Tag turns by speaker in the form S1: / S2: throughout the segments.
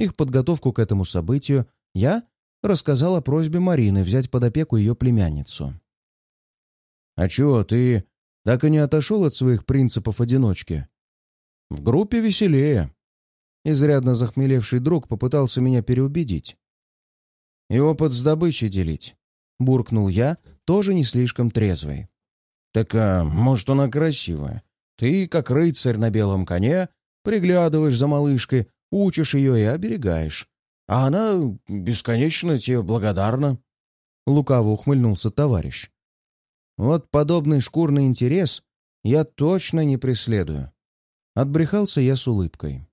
S1: их подготовку к этому событию, я рассказал о просьбе Марины взять под опеку ее племянницу. «А чего, ты так и не отошел от своих принципов одиночки?» «В группе веселее». Изрядно захмелевший друг попытался меня переубедить. «И опыт с добычей делить», — буркнул я, тоже не слишком трезвый. «Так, а, может, она красивая? Ты, как рыцарь на белом коне, приглядываешь за малышкой, учишь ее и оберегаешь. А она бесконечно тебе благодарна. Лукаво ухмыльнулся товарищ. Вот подобный шкурный интерес я точно не преследую. Отбрехался я с улыбкой.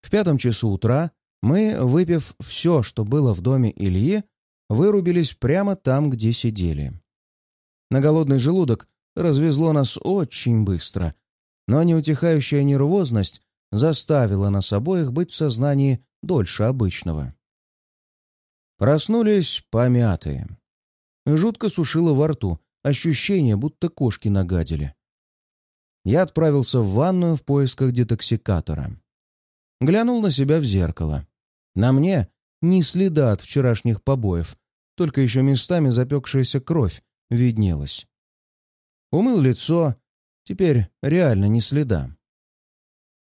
S1: В пятом часу утра мы, выпив все, что было в доме Ильи, вырубились прямо там, где сидели. На голодный желудок развезло нас очень быстро, но неутихающая нервозность заставила нас обоих быть в сознании дольше обычного. Проснулись помятые. Жутко сушило во рту, ощущение, будто кошки нагадили. Я отправился в ванную в поисках детоксикатора. Глянул на себя в зеркало. На мне ни следа от вчерашних побоев, только еще местами запекшаяся кровь виднелась. Умыл лицо, теперь реально ни следа.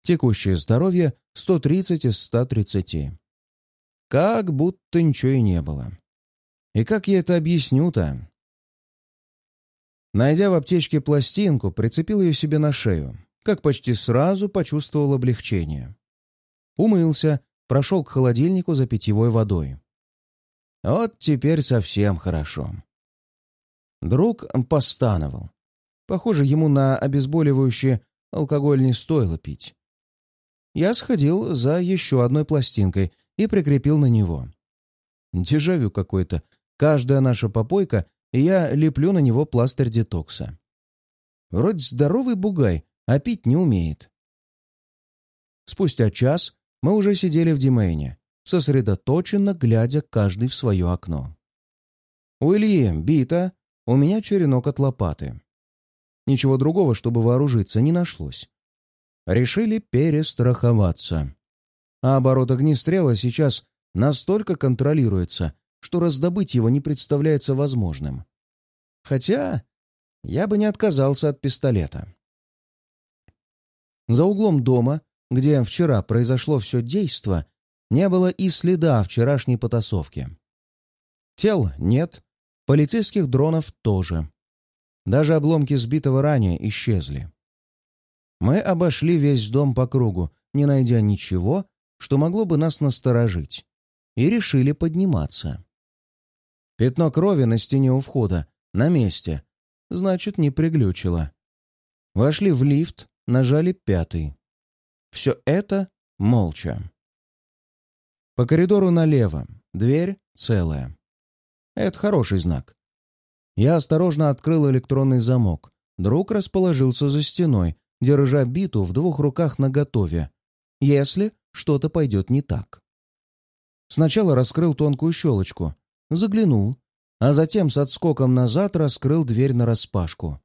S1: Текущее здоровье 130 из 130. Как будто ничего и не было. И как я это объясню-то? Найдя в аптечке пластинку, прицепил ее себе на шею, как почти сразу почувствовал облегчение. Умылся, прошел к холодильнику за питьевой водой. Вот теперь совсем хорошо. Друг постановал. Похоже, ему на обезболивающее алкоголь не стоило пить. Я сходил за еще одной пластинкой и прикрепил на него. Дежавю какой-то. Каждая наша попойка, и я леплю на него пластырь детокса. Вроде здоровый бугай, а пить не умеет. Спустя час мы уже сидели в Димейне, сосредоточенно глядя каждый в свое окно. У Ильи бита, у меня черенок от лопаты. Ничего другого, чтобы вооружиться, не нашлось. Решили перестраховаться. А оборот огнестрела сейчас настолько контролируется, что раздобыть его не представляется возможным. Хотя я бы не отказался от пистолета. За углом дома, где вчера произошло все действо, не было и следа вчерашней потасовки. Тел нет, полицейских дронов тоже. Даже обломки сбитого ранее исчезли. Мы обошли весь дом по кругу, не найдя ничего, что могло бы нас насторожить, и решили подниматься. Пятно крови на стене у входа, на месте, значит, не приглючило. Вошли в лифт, нажали пятый. Все это молча. По коридору налево, дверь целая. Это хороший знак. Я осторожно открыл электронный замок. Друг расположился за стеной, держа биту в двух руках наготове, если что-то пойдет не так. Сначала раскрыл тонкую щелочку, заглянул, а затем с отскоком назад раскрыл дверь нараспашку.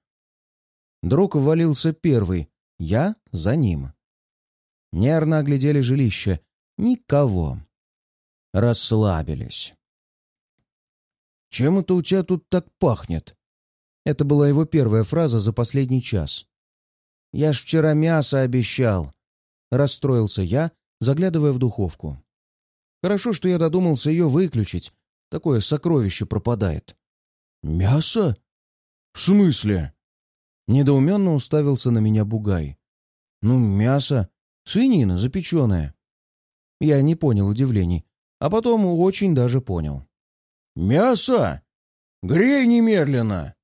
S1: Друг ввалился первый, я за ним. Нервно оглядели жилище. Никого. Расслабились. «Чем это у тебя тут так пахнет?» Это была его первая фраза за последний час. «Я ж вчера мясо обещал!» Расстроился я, заглядывая в духовку. Хорошо, что я додумался ее выключить. Такое сокровище пропадает. «Мясо? В смысле?» Недоуменно уставился на меня Бугай. «Ну, мясо. Свинина запеченная». Я не понял удивлений, а потом очень даже понял. «Мясо? Грей немедленно!»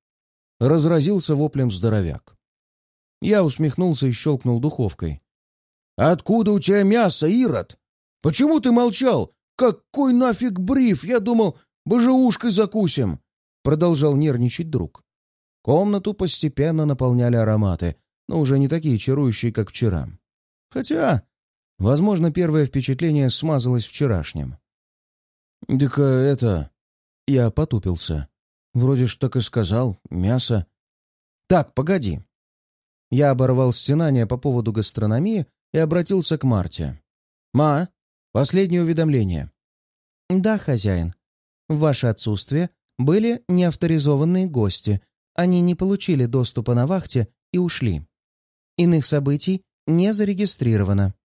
S1: Разразился воплем здоровяк. Я усмехнулся и щелкнул духовкой. «Откуда у тебя мясо, Ирод? Почему ты молчал? Какой нафиг бриф? Я думал, божеушкой закусим!» Продолжал нервничать друг. Комнату постепенно наполняли ароматы, но уже не такие чарующие, как вчера. Хотя, возможно, первое впечатление смазалось вчерашним. «Так это...» Я потупился. Вроде ж так и сказал. Мясо. «Так, погоди. Я оборвал стенание по поводу гастрономии и обратился к Марте. «Ма, Последнее уведомление.
S2: «Да, хозяин. В ваше отсутствие были неавторизованные гости. Они не получили доступа на вахте и ушли. Иных событий не зарегистрировано».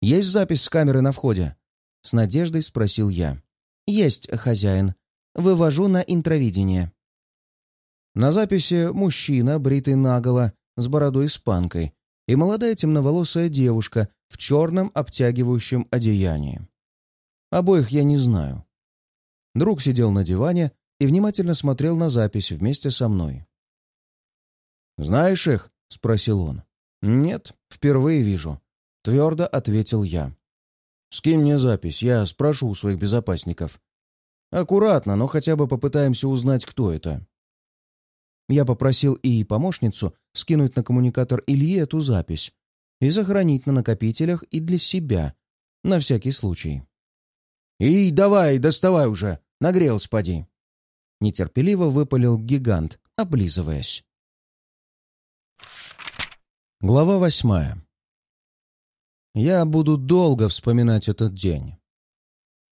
S1: «Есть запись с камеры на входе?» — с надеждой спросил я.
S2: «Есть, хозяин. Вывожу на интровидение».
S1: На записи мужчина, бритый наголо, с бородой с панкой, и молодая темноволосая девушка в черном обтягивающем одеянии. Обоих я не знаю. Друг сидел на диване и внимательно смотрел на запись вместе со мной. «Знаешь их?» — спросил он. «Нет, впервые вижу», — твердо ответил я. «Скинь мне запись, я спрошу у своих безопасников. Аккуратно, но хотя бы попытаемся узнать, кто это». Я попросил и помощницу скинуть на коммуникатор Ильи эту запись и сохранить на накопителях и для себя, на всякий случай. «И давай, доставай уже! Нагрелся, поди!» Нетерпеливо выпалил гигант, облизываясь. Глава восьмая. Я буду долго вспоминать этот день.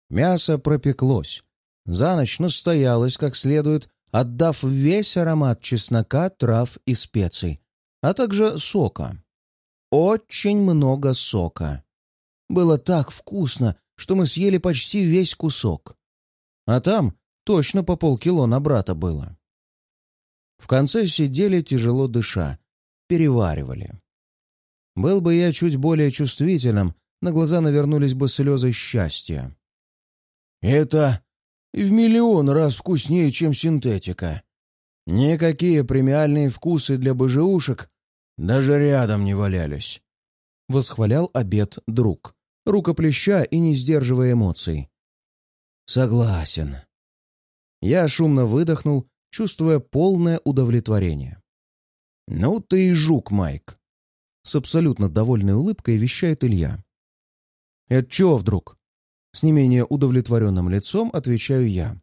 S1: Мясо пропеклось. За ночь настоялось как следует отдав весь аромат чеснока, трав и специй, а также сока. Очень много сока. Было так вкусно, что мы съели почти весь кусок. А там точно по полкило на брата было. В конце сидели, тяжело дыша, переваривали. Был бы я чуть более чувствительным, на глаза навернулись бы слезы счастья. «Это и в миллион раз вкуснее, чем синтетика. Никакие премиальные вкусы для божеушек даже рядом не валялись. Восхвалял обед друг, рукоплеща и не сдерживая эмоций. Согласен. Я шумно выдохнул, чувствуя полное удовлетворение. «Ну ты и жук, Майк!» С абсолютно довольной улыбкой вещает Илья. «Это чего вдруг?» С не менее удовлетворенным лицом отвечаю я.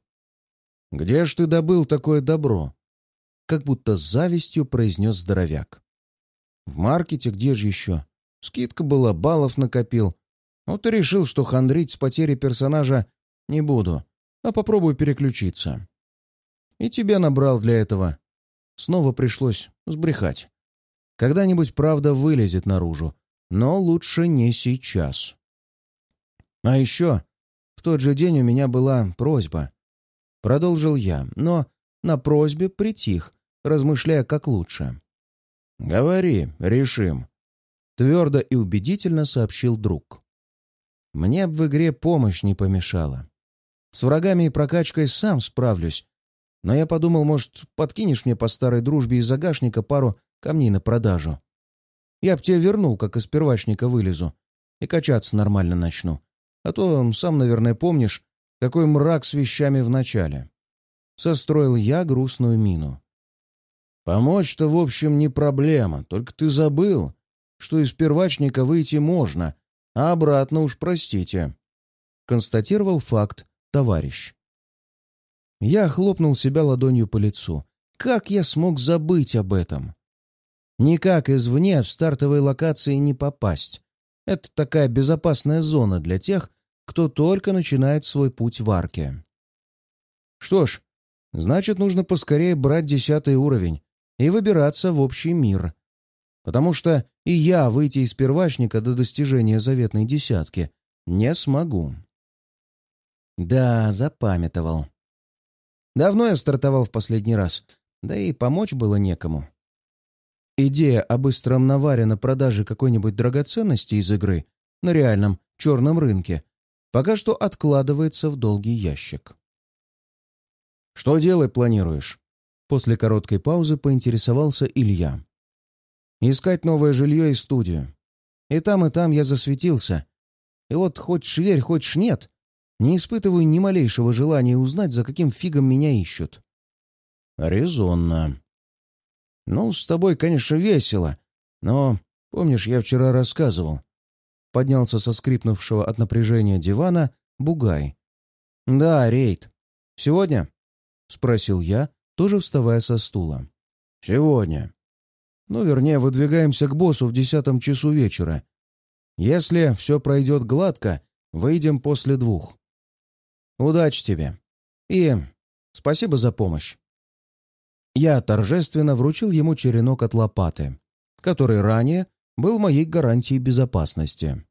S1: «Где ж ты добыл такое добро?» Как будто с завистью произнес здоровяк. «В маркете где же еще? Скидка была, баллов накопил. Вот и решил, что хандрить с потерей персонажа не буду, а попробую переключиться. И тебя набрал для этого. Снова пришлось сбрехать. Когда-нибудь правда вылезет наружу, но лучше не сейчас. А еще в тот же день у меня была просьба. Продолжил я, но на просьбе притих, размышляя, как лучше. «Говори, решим», — твердо и убедительно сообщил друг. «Мне в игре помощь не помешала. С врагами и прокачкой сам справлюсь, но я подумал, может, подкинешь мне по старой дружбе из загашника пару камней на продажу. Я б тебе вернул, как из первачника вылезу, и качаться нормально начну. А то, сам, наверное, помнишь, какой мрак с вещами в начале. Состроил я грустную мину. Помочь-то, в общем, не проблема, только ты забыл, что из первачника выйти можно, а обратно уж простите. Констатировал факт товарищ. Я хлопнул себя ладонью по лицу. Как я смог забыть об этом? Никак извне в стартовой локации не попасть. Это такая безопасная зона для тех, кто только начинает свой путь в арке. Что ж, значит, нужно поскорее брать десятый уровень и выбираться в общий мир. Потому что и я выйти из первачника до достижения заветной десятки не смогу. Да, запамятовал. Давно я стартовал в последний раз, да и помочь было некому. Идея о быстром наваре на продаже какой-нибудь драгоценности из игры на реальном черном рынке пока что откладывается в долгий ящик. «Что делать планируешь?» После короткой паузы поинтересовался Илья. «Искать новое жилье и студию. И там, и там я засветился. И вот хочешь верь, хочешь нет, не испытываю ни малейшего желания узнать, за каким фигом меня ищут». «Резонно. Ну, с тобой, конечно, весело, но, помнишь, я вчера рассказывал, поднялся со скрипнувшего от напряжения дивана Бугай. «Да, рейд. Сегодня?» — спросил я, тоже вставая со стула. «Сегодня. Ну, вернее, выдвигаемся к боссу в десятом часу вечера. Если все пройдет гладко, Выйдем после двух. Удачи тебе. И спасибо за помощь. Я торжественно вручил ему черенок от лопаты, который ранее был моей гарантией безопасности.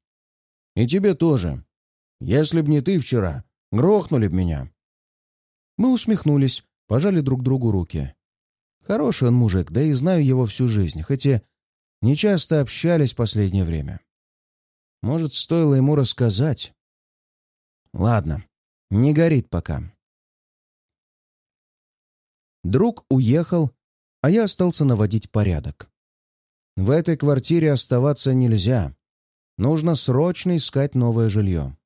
S1: И тебе тоже. Если б не ты вчера, грохнули б меня. Мы усмехнулись, пожали друг другу руки. Хороший он мужик, да и знаю его всю жизнь, хотя не часто общались в последнее время. Может, стоило ему рассказать? Ладно, не горит пока. Друг уехал, а я остался наводить порядок. В этой квартире оставаться нельзя. Нужно срочно искать новое жилье.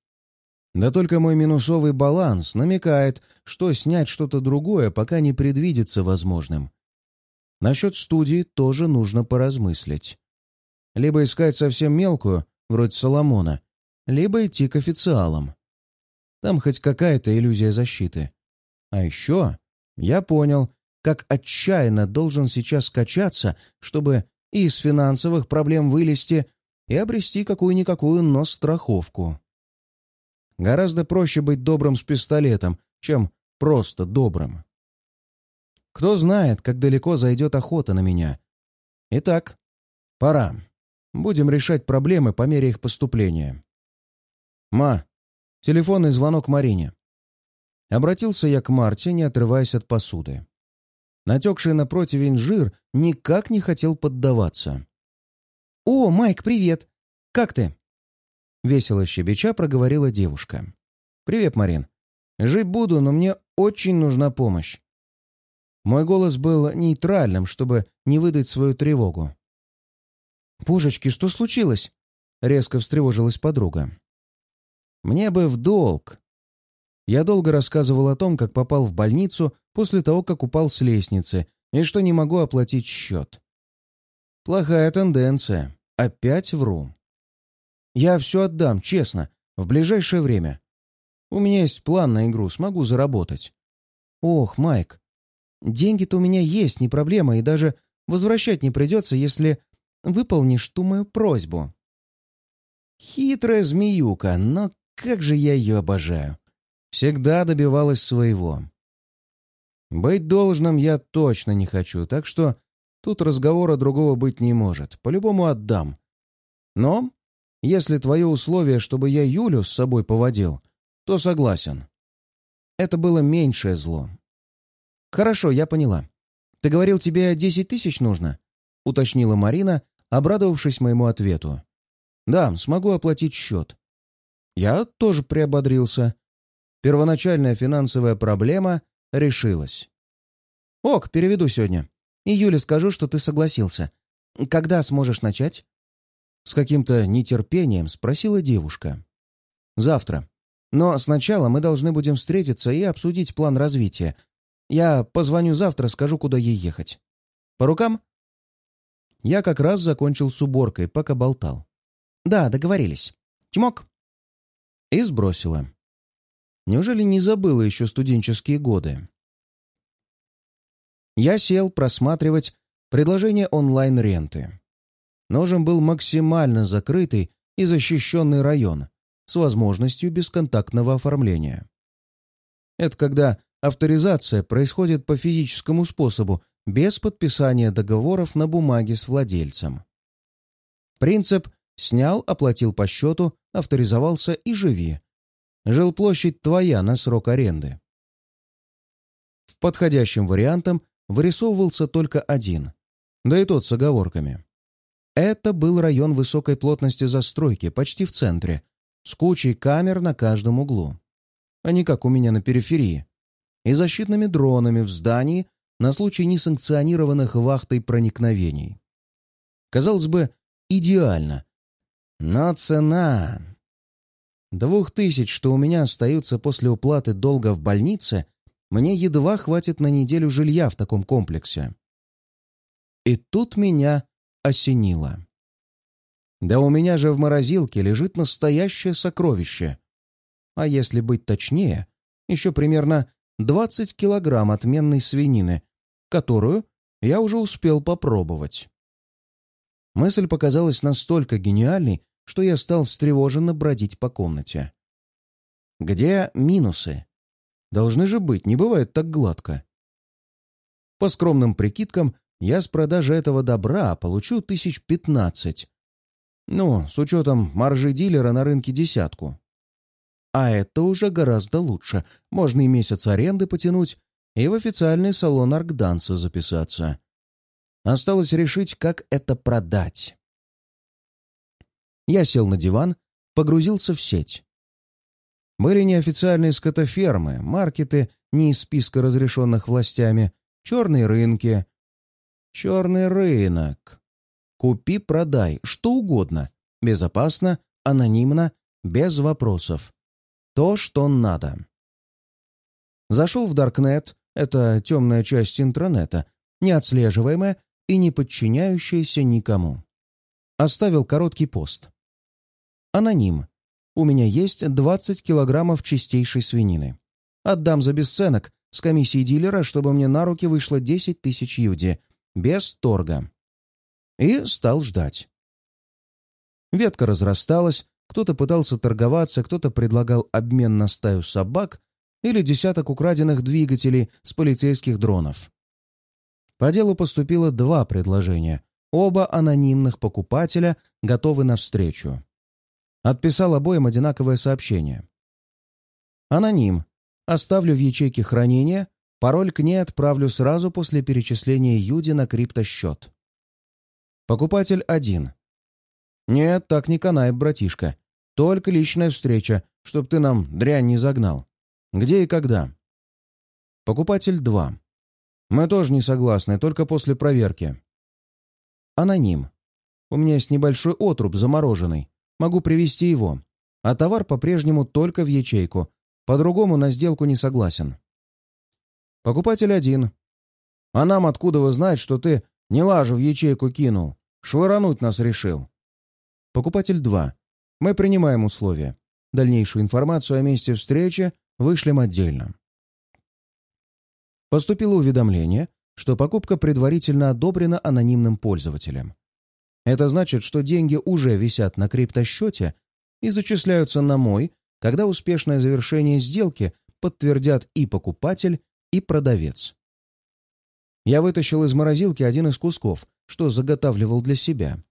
S1: Да только мой минусовый баланс намекает, что снять что-то другое пока не предвидится возможным. Насчет студии тоже нужно поразмыслить. Либо искать совсем мелкую, вроде Соломона, либо идти к официалам. Там хоть какая-то иллюзия защиты. А еще я понял, как отчаянно должен сейчас качаться, чтобы из финансовых проблем вылезти, и обрести какую-никакую, но страховку. Гораздо проще быть добрым с пистолетом, чем просто добрым. Кто знает, как далеко зайдет охота на меня. Итак, пора. Будем решать проблемы по мере их поступления. «Ма, телефонный звонок Марине». Обратился я к Марте, не отрываясь от посуды. Натекший на противень жир никак не хотел поддаваться. «О, Майк, привет! Как ты?» Весело щебеча проговорила девушка. «Привет, Марин. Жить буду, но мне очень нужна помощь». Мой голос был нейтральным, чтобы не выдать свою тревогу. «Божечки, что случилось?» — резко встревожилась подруга. «Мне бы в долг». Я долго рассказывал о том, как попал в больницу после того, как упал с лестницы, и что не могу оплатить счет. Плохая тенденция. Опять вру. Я все отдам, честно, в ближайшее время. У меня есть план на игру, смогу заработать. Ох, Майк, деньги-то у меня есть, не проблема, и даже возвращать не придется, если выполнишь ту мою просьбу. Хитрая змеюка, но как же я ее обожаю. Всегда добивалась своего. Быть должным я точно не хочу, так что тут разговора другого быть не может. По-любому отдам. Но, если твое условие, чтобы я Юлю с собой поводил, то согласен. Это было меньшее зло. Хорошо, я поняла. Ты говорил, тебе десять тысяч нужно? — уточнила Марина, обрадовавшись моему ответу. «Да, смогу оплатить счет». Я тоже приободрился. Первоначальная финансовая проблема решилась. «Ок, переведу сегодня. И Юле скажу, что ты согласился. Когда сможешь начать?» С каким-то нетерпением спросила девушка. «Завтра. Но сначала мы должны будем встретиться и обсудить план развития. Я позвоню завтра, скажу, куда ей ехать. По рукам?» Я как раз закончил с уборкой, пока болтал. «Да, договорились. Тьмок!» И сбросила. Неужели не забыла еще студенческие годы? Я сел просматривать предложение онлайн-ренты. Нужен был максимально закрытый и защищенный район с возможностью бесконтактного оформления. Это когда авторизация происходит по физическому способу без подписания договоров на бумаге с владельцем. Принцип «снял, оплатил по счету, авторизовался и живи». Жилплощадь твоя на срок аренды. Подходящим вариантом вырисовывался только один, да и тот с оговорками. Это был район высокой плотности застройки, почти в центре, с кучей камер на каждом углу. А не как у меня на периферии. И защитными дронами в здании на случай несанкционированных вахтой проникновений. Казалось бы, идеально. Но цена... Двух тысяч, что у меня остаются после уплаты долга в больнице, мне едва хватит на неделю жилья в таком комплексе. И тут меня осенило. Да у меня же в морозилке лежит настоящее сокровище. А если быть точнее, еще примерно 20 килограмм отменной свинины, которую я уже успел попробовать. Мысль показалась настолько гениальной, что я стал встревоженно бродить по комнате. Где минусы? Должны же быть, не бывает так гладко. По скромным прикидкам, я с продажи этого добра получу тысяч пятнадцать. Ну, с учетом маржи дилера на рынке десятку. А это уже гораздо лучше. Можно и месяц аренды потянуть, и в официальный салон аркданса записаться. Осталось решить, как это продать. Я сел на диван, погрузился в сеть. Были неофициальные скотофермы, маркеты не из списка разрешенных властями, черные рынки. Черный рынок. Купи-продай, что угодно. Безопасно, анонимно, без вопросов. То, что надо. Зашел в Даркнет, это темная часть интернета, неотслеживаемая и не подчиняющаяся никому. Оставил короткий пост. Аноним. У меня есть 20 килограммов чистейшей свинины. Отдам за бесценок с комиссией дилера, чтобы мне на руки вышло 10 тысяч юди. Без торга. И стал ждать. Ветка разрасталась, кто-то пытался торговаться, кто-то предлагал обмен на стаю собак или десяток украденных двигателей с полицейских дронов. По делу поступило два предложения. Оба анонимных покупателя готовы навстречу. Отписал обоим одинаковое сообщение. Аноним. Оставлю в ячейке хранения. Пароль к ней отправлю сразу после перечисления Юди на криптосчет. Покупатель один. Нет, так не канает, братишка. Только личная встреча, чтоб ты нам дрянь не загнал. Где и когда? Покупатель 2. Мы тоже не согласны, только после проверки. Аноним. У меня есть небольшой отруб замороженный. Могу привезти его. А товар по-прежнему только в ячейку. По-другому на сделку не согласен. Покупатель один. А нам откуда вы знать, что ты не лажу в ячейку кинул? Швырануть нас решил. Покупатель 2. Мы принимаем условия. Дальнейшую информацию о месте встречи вышлем отдельно. Поступило уведомление, что покупка предварительно одобрена анонимным пользователем. Это значит, что деньги уже висят на криптосчете и зачисляются на мой, когда успешное завершение сделки подтвердят и покупатель, и продавец. Я вытащил из морозилки один из кусков, что заготавливал для себя,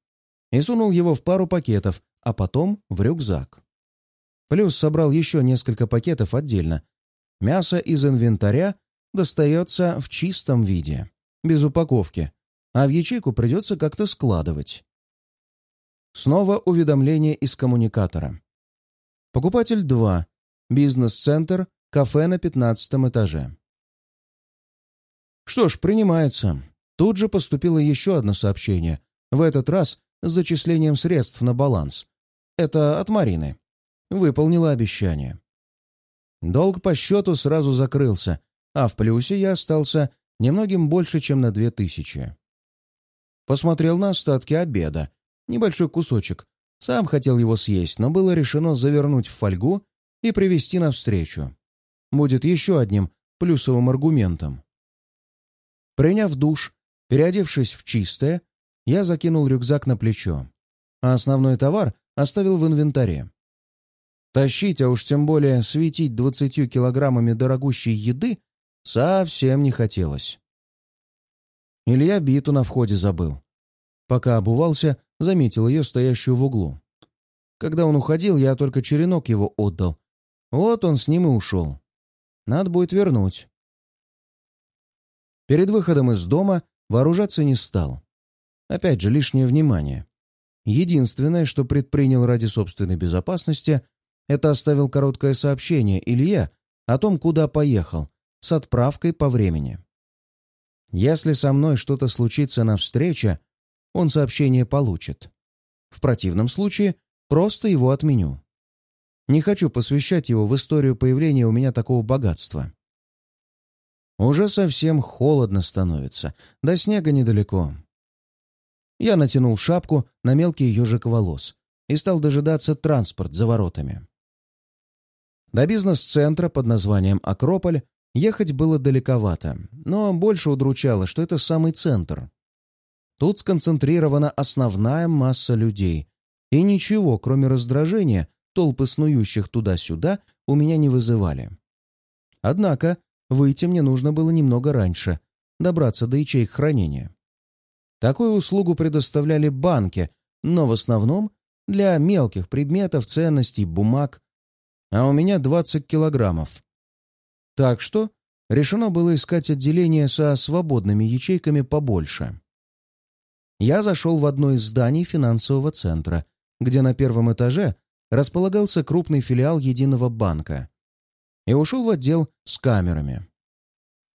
S1: и сунул его в пару пакетов, а потом в рюкзак. Плюс собрал еще несколько пакетов отдельно. Мясо из инвентаря достается в чистом виде, без упаковки, а в ячейку придется как-то складывать. Снова уведомление из коммуникатора. Покупатель 2. Бизнес-центр. Кафе на пятнадцатом этаже. Что ж, принимается. Тут же поступило еще одно сообщение. В этот раз с зачислением средств на баланс. Это от Марины. Выполнила обещание. Долг по счету сразу закрылся, а в плюсе я остался немногим больше, чем на две тысячи. Посмотрел на остатки обеда Небольшой кусочек. Сам хотел его съесть, но было решено завернуть в фольгу и привезти навстречу. Будет еще одним плюсовым аргументом. Приняв душ, переодевшись в чистое, я закинул рюкзак на плечо, а основной товар оставил в инвентаре. Тащить, а уж тем более светить двадцатью килограммами дорогущей еды совсем не хотелось. Илья биту на входе забыл. Пока обувался, заметил ее, стоящую в углу. Когда он уходил, я только черенок его отдал. Вот он с ним и ушел. Надо будет вернуть. Перед выходом из дома вооружаться не стал. Опять же, лишнее внимание. Единственное, что предпринял ради собственной безопасности, это оставил короткое сообщение Илье о том, куда поехал, с отправкой по времени. Если со мной что-то случится на встрече, он сообщение получит. В противном случае просто его отменю. Не хочу посвящать его в историю появления у меня такого богатства. Уже совсем холодно становится, до снега недалеко. Я натянул шапку на мелкий ежик волос и стал дожидаться транспорт за воротами. До бизнес-центра под названием «Акрополь» ехать было далековато, но больше удручало, что это самый центр. Тут сконцентрирована основная масса людей, и ничего, кроме раздражения, толпы снующих туда-сюда у меня не вызывали. Однако выйти мне нужно было немного раньше, добраться до ячеек хранения. Такую услугу предоставляли банки, но в основном для мелких предметов, ценностей, бумаг. А у меня 20 килограммов. Так что решено было искать отделение со свободными ячейками побольше. Я зашел в одно из зданий финансового центра, где на первом этаже располагался крупный филиал единого банка, и ушел в отдел с камерами.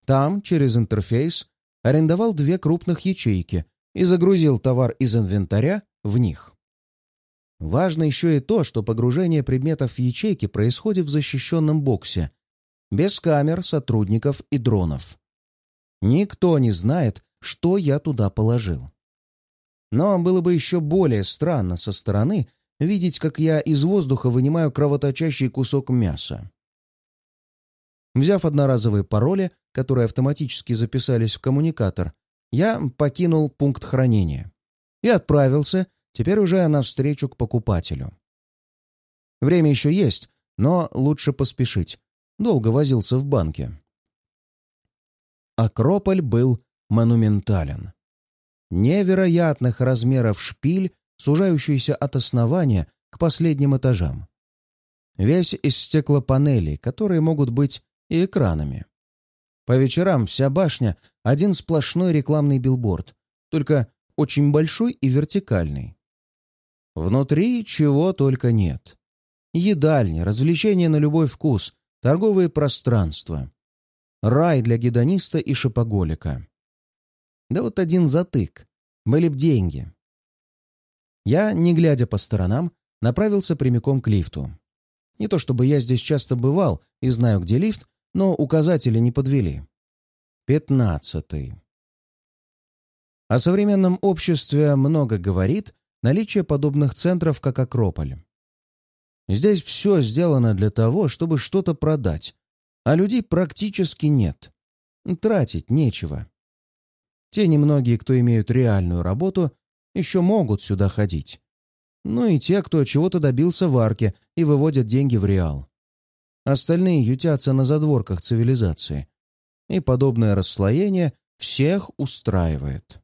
S1: Там, через интерфейс, арендовал две крупных ячейки и загрузил товар из инвентаря в них. Важно еще и то, что погружение предметов в ячейки происходит в защищенном боксе, без камер, сотрудников и дронов. Никто не знает, что я туда положил. Но было бы еще более странно со стороны видеть, как я из воздуха вынимаю кровоточащий кусок мяса. Взяв одноразовые пароли, которые автоматически записались в коммуникатор, я покинул пункт хранения и отправился, теперь уже навстречу к покупателю. Время еще есть, но лучше поспешить. Долго возился в банке. Акрополь был монументален. Невероятных размеров шпиль, сужающийся от основания к последним этажам. Весь из стеклопанелей, которые могут быть и экранами. По вечерам вся башня — один сплошной рекламный билборд, только очень большой и вертикальный. Внутри чего только нет. Едальни, развлечения на любой вкус, торговые пространства. Рай для гедониста и шопоголика. Да вот один затык. Были б деньги. Я, не глядя по сторонам, направился прямиком к лифту. Не то чтобы я здесь часто бывал и знаю, где лифт, но указатели не подвели. Пятнадцатый. О современном обществе много говорит наличие подобных центров, как Акрополь. Здесь все сделано для того, чтобы что-то продать, а людей практически нет. Тратить нечего. Те немногие, кто имеют реальную работу, еще могут сюда ходить. Ну и те, кто чего-то добился в арке и выводят деньги в реал. Остальные ютятся на задворках цивилизации. И подобное расслоение всех устраивает.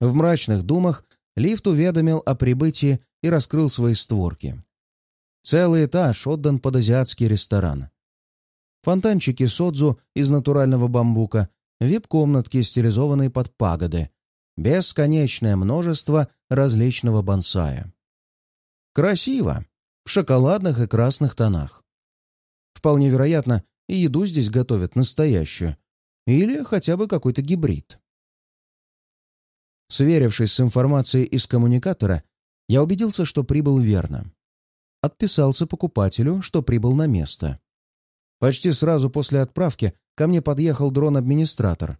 S1: В мрачных думах лифт уведомил о прибытии и раскрыл свои створки. Целый этаж отдан под азиатский ресторан. Фонтанчики содзу из натурального бамбука, вип-комнатки, стилизованные под пагоды, бесконечное множество различного бонсая. Красиво! в шоколадных и красных тонах. Вполне вероятно, и еду здесь готовят настоящую. Или хотя бы какой-то гибрид. Сверившись с информацией из коммуникатора, я убедился, что прибыл верно. Отписался покупателю, что прибыл на место. Почти сразу после отправки ко мне подъехал дрон-администратор.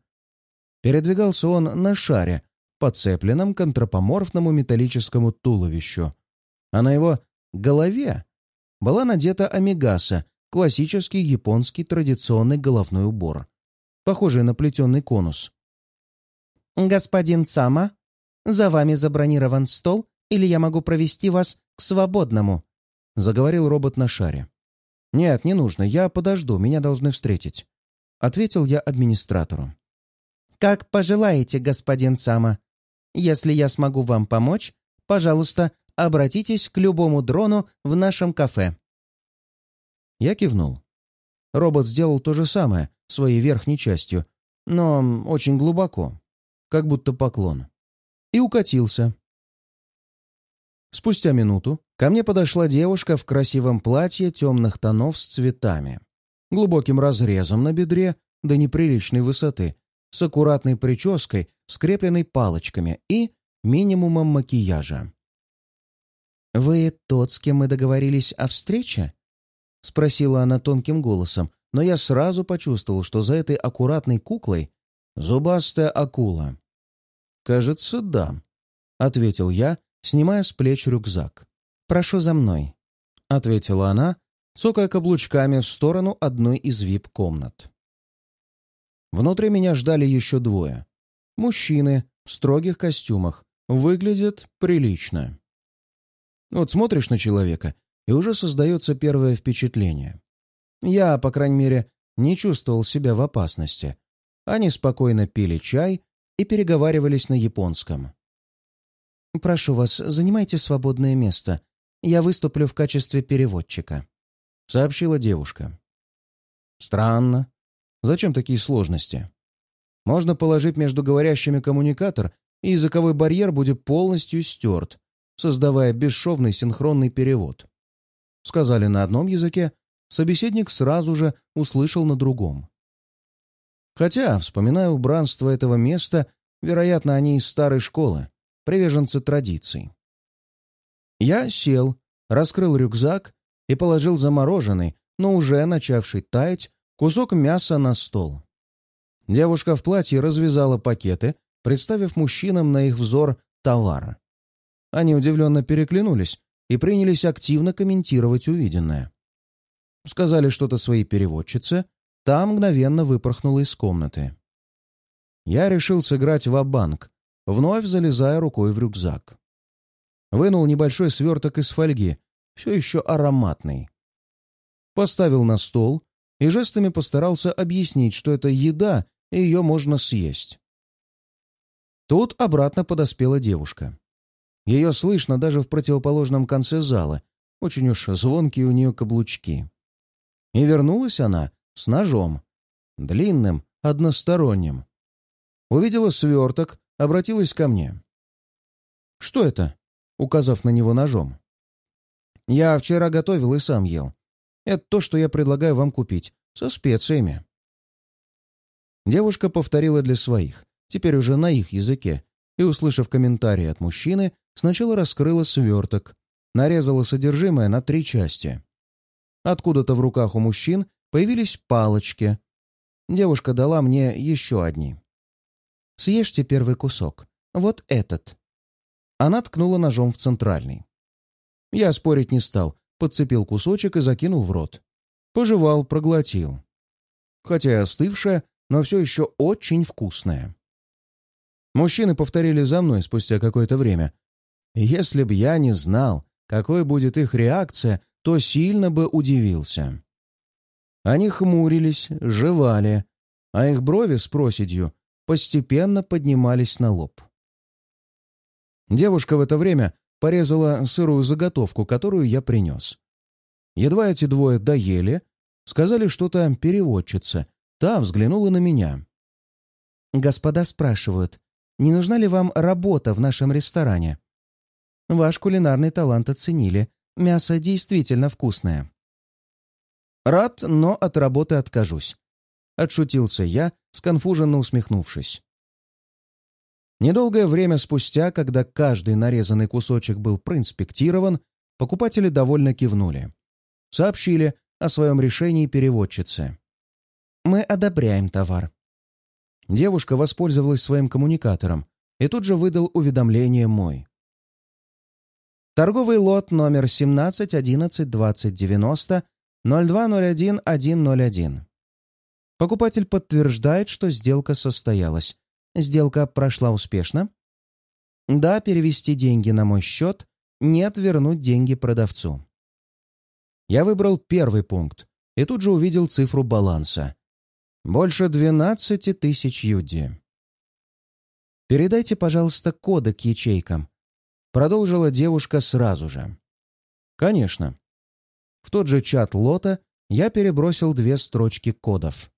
S1: Передвигался он на шаре, подцепленном к антропоморфному металлическому туловищу, а на его голове была надета амигаса, классический японский традиционный головной убор, похожий на плетеный конус.
S2: «Господин Сама, за вами забронирован стол, или я могу провести вас к свободному?»
S1: — заговорил робот на шаре. «Нет, не нужно, я подожду, меня должны встретить», — ответил я администратору.
S2: «Как пожелаете, господин Сама. Если я смогу вам помочь, пожалуйста, обратитесь к любому дрону в нашем кафе».
S1: Я кивнул. Робот сделал то же самое своей верхней частью, но очень глубоко, как будто поклон, и укатился. Спустя минуту ко мне подошла девушка в красивом платье темных тонов с цветами, глубоким разрезом на бедре до неприличной высоты, с аккуратной прической, скрепленной палочками и минимумом макияжа.
S2: «Вы тот, с кем мы договорились о встрече?» — спросила она тонким голосом, но я сразу почувствовал, что за этой аккуратной куклой зубастая акула.
S1: «Кажется, да», — ответил я, снимая с плеч рюкзак.
S2: «Прошу за мной», —
S1: ответила она, цокая каблучками в сторону одной из вип-комнат. Внутри меня ждали еще двое. Мужчины в строгих костюмах. Выглядят прилично. Вот смотришь на человека, и уже создается первое впечатление. Я, по крайней мере, не чувствовал себя в опасности. Они спокойно пили чай и переговаривались на японском.
S2: «Прошу вас, занимайте свободное место. Я выступлю в качестве переводчика», —
S1: сообщила девушка. «Странно. Зачем такие сложности? Можно положить между говорящими коммуникатор, и языковой барьер будет полностью стерт, создавая бесшовный синхронный перевод. Сказали на одном языке, собеседник сразу же услышал на другом. Хотя, вспоминая убранство этого места, вероятно, они из старой школы, приверженцы традиций. Я сел, раскрыл рюкзак и положил замороженный, но уже начавший таять, кусок мяса на стол. Девушка в платье развязала пакеты, представив мужчинам на их взор товар. Они удивленно переглянулись и принялись активно комментировать увиденное. Сказали что-то своей переводчице, та мгновенно выпорхнула из комнаты. Я решил сыграть в банк вновь залезая рукой в рюкзак. Вынул небольшой сверток из фольги, все еще ароматный. Поставил на стол и жестами постарался объяснить, что это еда, и ее можно съесть. Тут обратно подоспела девушка. Ее слышно даже в противоположном конце зала, очень уж звонкие у нее каблучки. И вернулась она с ножом, длинным, односторонним. Увидела сверток, обратилась ко мне. «Что это?» — указав на него ножом. «Я вчера готовил и сам ел. Это то, что я предлагаю вам купить, со специями». Девушка повторила для своих, теперь уже на их языке, и, услышав комментарии от мужчины, сначала раскрыла сверток, нарезала содержимое на три части. Откуда-то в руках у мужчин появились палочки. Девушка дала мне еще одни.
S2: Съешьте первый кусок. Вот этот».
S1: Она ткнула ножом в центральный. Я спорить не стал, подцепил кусочек и закинул в рот. Пожевал, проглотил. Хотя и остывшая, но все еще очень вкусная. Мужчины повторили за мной спустя какое-то время. Если б я не знал, какой будет их реакция, то сильно бы удивился. Они хмурились, жевали, а их брови с проседью постепенно поднимались на лоб. Девушка в это время порезала сырую заготовку, которую я принес. Едва эти двое доели, сказали что-то переводчица. Та взглянула на меня.
S2: «Господа спрашивают, не нужна ли вам работа в нашем ресторане? Ваш кулинарный талант оценили. Мясо действительно вкусное».
S1: «Рад, но от работы откажусь. — отшутился я, сконфуженно усмехнувшись. Недолгое время спустя, когда каждый нарезанный кусочек был проинспектирован, покупатели довольно кивнули. Сообщили о своем решении переводчице.
S2: «Мы одобряем товар».
S1: Девушка воспользовалась своим коммуникатором и тут же выдал уведомление мой.
S2: Торговый лот номер 17 11 20 90 0201 101. Покупатель подтверждает, что сделка состоялась. Сделка прошла успешно? Да, перевести деньги на мой счет. Нет, вернуть деньги продавцу.
S1: Я выбрал первый пункт и тут же увидел цифру баланса. Больше 12 тысяч юди.
S2: «Передайте, пожалуйста, коды к ячейкам», — продолжила девушка сразу же.
S1: «Конечно». В тот же чат лота я перебросил две строчки кодов.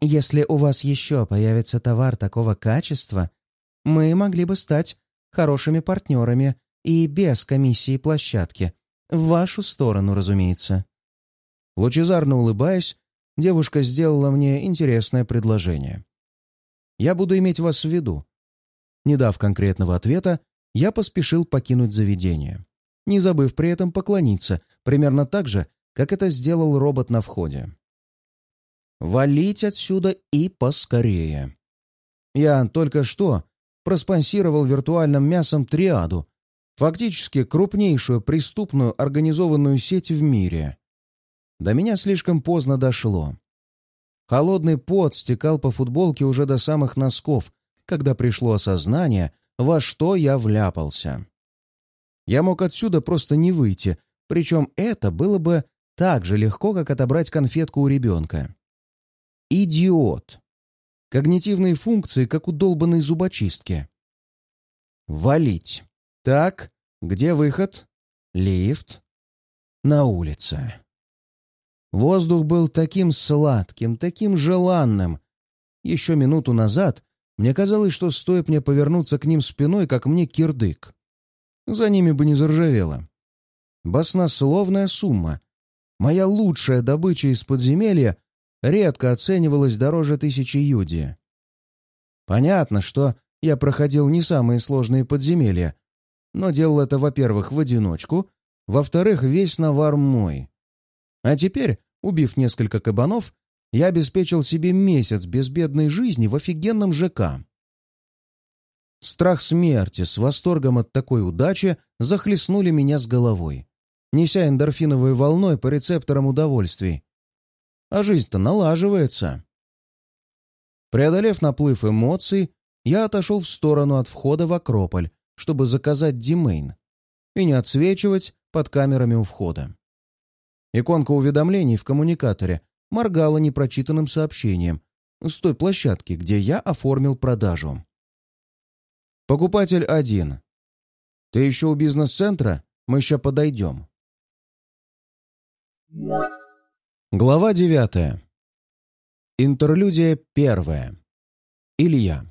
S2: Если у вас еще появится товар такого качества, мы могли бы стать хорошими партнерами и без комиссии площадки. В вашу сторону, разумеется.
S1: Лучезарно улыбаясь, девушка сделала мне интересное предложение. «Я буду иметь вас в виду». Не дав конкретного ответа, я поспешил покинуть заведение, не забыв при этом поклониться, примерно так же, как это сделал робот на входе. Валить отсюда и поскорее. Я только что проспонсировал виртуальным мясом триаду, фактически крупнейшую преступную организованную сеть в мире. До меня слишком поздно дошло. Холодный пот стекал по футболке уже до самых носков, когда пришло осознание, во что я вляпался. Я мог отсюда просто не выйти, причем это было бы так же легко, как отобрать конфетку у ребенка. Идиот. Когнитивные функции, как у долбанной зубочистки. Валить. Так, где выход? Лифт. На улице. Воздух был таким сладким, таким желанным. Еще минуту назад мне казалось, что стоит мне повернуться к ним спиной, как мне кирдык. За ними бы не заржавело. Баснословная сумма. Моя лучшая добыча из подземелья редко оценивалась дороже тысячи юди. Понятно, что я проходил не самые сложные подземелья, но делал это, во-первых, в одиночку, во-вторых, весь навар мой. А теперь, убив несколько кабанов, я обеспечил себе месяц безбедной жизни в офигенном ЖК. Страх смерти с восторгом от такой удачи захлестнули меня с головой, неся эндорфиновой волной по рецепторам удовольствий. А жизнь-то налаживается. Преодолев наплыв эмоций, я отошел в сторону от входа в Акрополь, чтобы заказать Димейн и не отсвечивать под камерами у входа. Иконка уведомлений в коммуникаторе моргала непрочитанным сообщением с той площадки, где я оформил продажу. «Покупатель один. Ты еще у бизнес-центра? Мы еще подойдем». Глава девятая. Интерлюдия первая. Илья.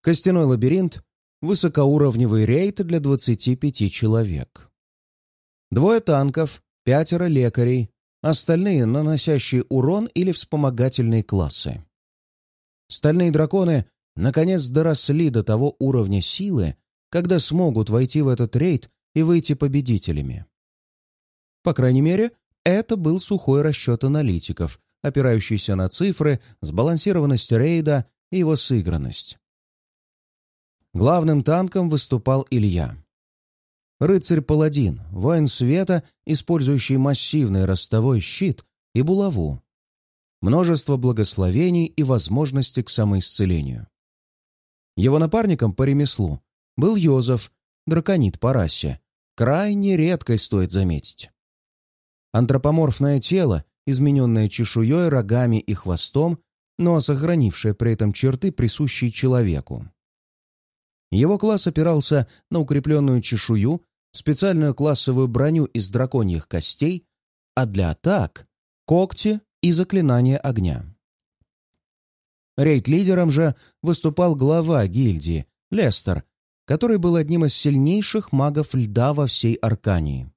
S1: Костяной лабиринт — высокоуровневый рейд для 25 человек. Двое танков, пятеро лекарей, остальные — наносящие урон или вспомогательные классы. Стальные драконы наконец доросли до того уровня силы, когда смогут войти в этот рейд и выйти победителями. По крайней мере, это был сухой расчет аналитиков, опирающийся на цифры, сбалансированность рейда и его сыгранность. Главным танком выступал Илья. Рыцарь-паладин, воин света, использующий массивный ростовой щит и булаву. Множество благословений и возможностей к самоисцелению. Его напарником по ремеслу был Йозеф, драконит по расе. Крайне редкой стоит заметить. Антропоморфное тело, измененное чешуей, рогами и хвостом, но сохранившее при этом черты, присущие человеку. Его класс опирался на укрепленную чешую, специальную классовую броню из драконьих костей, а для атак — когти и заклинания огня. Рейд-лидером же выступал глава гильдии, Лестер, который был одним из сильнейших магов льда во всей Аркании.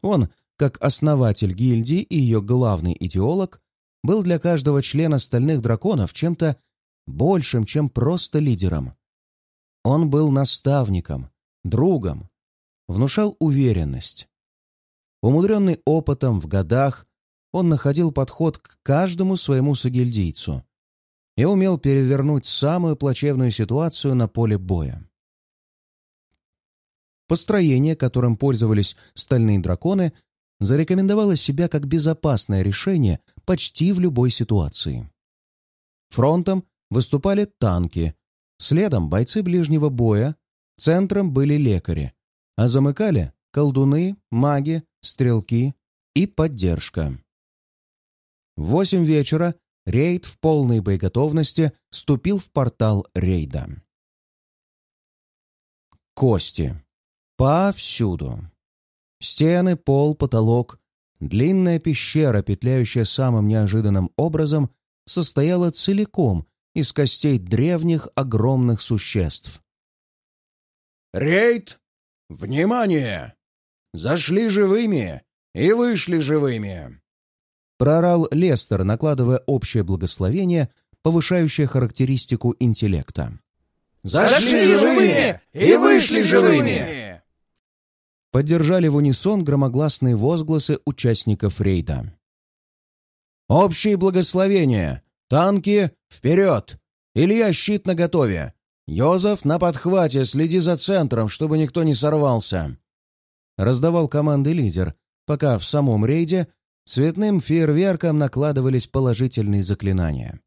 S1: Он, как основатель гильдии и ее главный идеолог, был для каждого члена стальных драконов чем-то большим, чем просто лидером. Он был наставником, другом, внушал уверенность. Умудренный опытом в годах, он находил подход к каждому своему сагильдийцу и умел перевернуть самую плачевную ситуацию на поле боя. Построение, которым пользовались стальные драконы, зарекомендовало себя как безопасное решение почти в любой ситуации. Фронтом выступали танки, Следом бойцы ближнего боя, центром были лекари, а замыкали колдуны, маги, стрелки и поддержка. В восемь вечера рейд в полной боеготовности ступил в портал рейда. Кости. Повсюду. Стены, пол, потолок. Длинная пещера, петляющая самым неожиданным образом, состояла целиком из костей древних огромных существ.
S3: «Рейд! Внимание! Зашли живыми и вышли живыми!»
S1: Прорал Лестер, накладывая общее благословение, повышающее характеристику интеллекта.
S3: «Зашли живыми и вышли живыми!»
S1: Поддержали в унисон громогласные возгласы участников рейда. «Общие благословения! «Танки, вперед! Илья, щит наготове! Йозеф, на подхвате, следи за центром, чтобы никто не сорвался!» Раздавал команды лидер, пока в самом рейде цветным фейерверком накладывались положительные заклинания.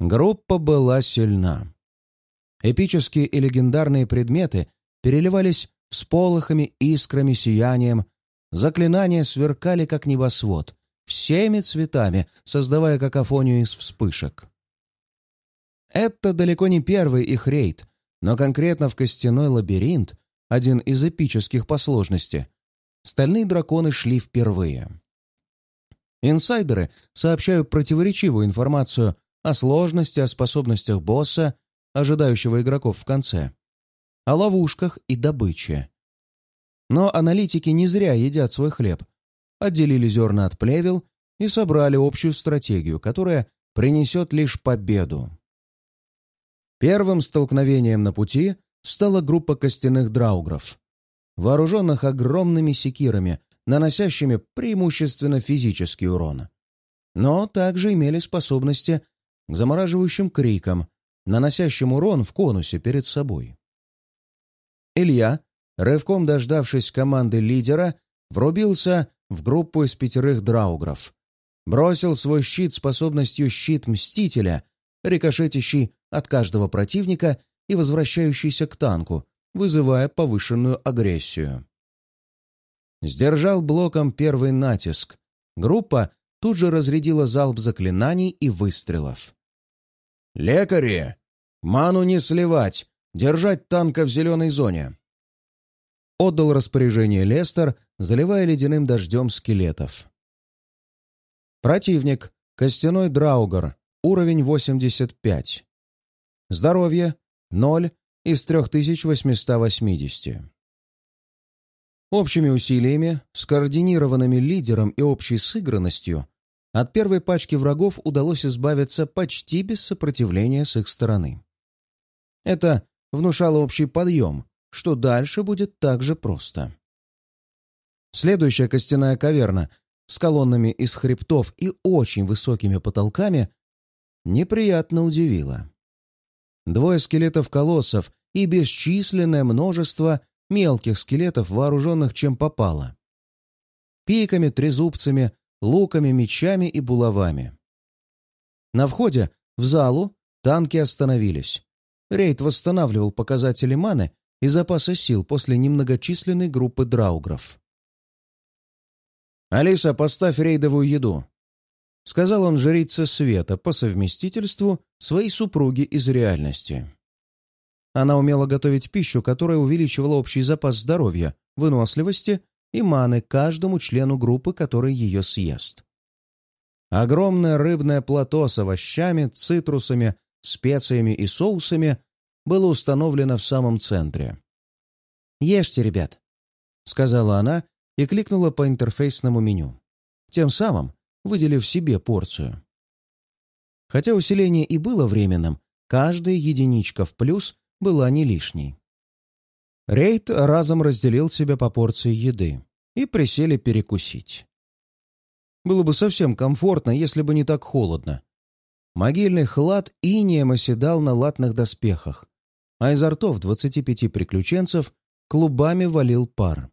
S1: Группа была сильна. Эпические и легендарные предметы переливались всполохами, искрами, сиянием. Заклинания сверкали, как небосвод, всеми цветами, создавая какофонию из вспышек. Это далеко не первый их рейд, но конкретно в костяной лабиринт, один из эпических по сложности, стальные драконы шли впервые. Инсайдеры сообщают противоречивую информацию о сложности, о способностях босса, ожидающего игроков в конце, о ловушках и добыче. Но аналитики не зря едят свой хлеб, отделили зерна от плевел и собрали общую стратегию, которая принесет лишь победу. Первым столкновением на пути стала группа костяных драугров, вооруженных огромными секирами, наносящими преимущественно физический урон. Но также имели способности к замораживающим крикам, наносящим урон в конусе перед собой. Илья, рывком дождавшись команды лидера, врубился в группу из пятерых драугров, бросил свой щит способностью щит Мстителя, рикошетящий от каждого противника и возвращающийся к танку, вызывая повышенную агрессию. Сдержал блоком первый натиск. Группа тут же разрядила залп заклинаний и выстрелов. «Лекари! Ману не сливать! Держать танка в зеленой зоне!» Отдал распоряжение Лестер, заливая ледяным дождем скелетов. Противник — костяной драугар, уровень 85. Здоровье — 0 из 3880. Общими усилиями, скоординированными лидером и общей сыгранностью, от первой пачки врагов удалось избавиться почти без сопротивления с их стороны. Это внушало общий подъем, что дальше будет так же просто. Следующая костяная каверна с колоннами из хребтов и очень высокими потолками неприятно удивила. Двое скелетов-колоссов и бесчисленное множество мелких скелетов, вооруженных чем попало. Пиками, трезубцами, луками, мечами и булавами. На входе в залу танки остановились. Рейд восстанавливал показатели маны и запаса сил после немногочисленной группы драугров. «Алиса, поставь рейдовую еду», — сказал он жрице Света по совместительству своей супруги из реальности. Она умела готовить пищу, которая увеличивала общий запас здоровья, выносливости и маны каждому члену группы, который ее съест. Огромное рыбное плато с овощами, цитрусами, специями и соусами было установлено в самом центре. «Ешьте, ребят», — сказала она и кликнула по интерфейсному меню, тем самым выделив себе порцию. Хотя усиление и было временным, каждая единичка в плюс была не лишней. Рейд разом разделил себя по порции еды и присели перекусить. Было бы совсем комфортно, если бы не так холодно. Могильный хлад инеем оседал на латных доспехах, а изо ртов двадцати пяти приключенцев клубами валил пар.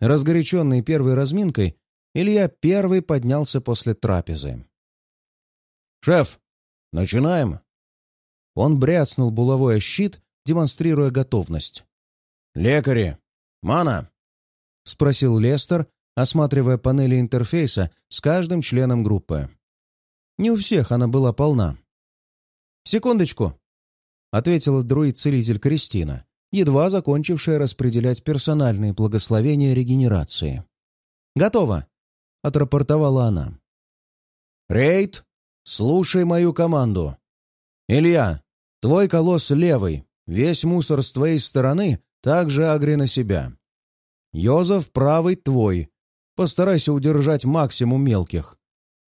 S1: Разгоряченный первой разминкой, Илья первый поднялся после трапезы. «Шеф, начинаем!» Он бряцнул булавой о щит, демонстрируя готовность. «Лекари! Мана!» — спросил Лестер, осматривая панели интерфейса с каждым членом группы. Не у всех она была полна. «Секундочку!» — ответила друид-целитель Кристина, едва закончившая распределять персональные благословения регенерации. «Готово!» — отрапортовала она. «Рейд, слушай мою команду. Илья, твой колосс левый, весь мусор с твоей стороны также агри на себя. Йозеф правый твой. Постарайся удержать максимум мелких.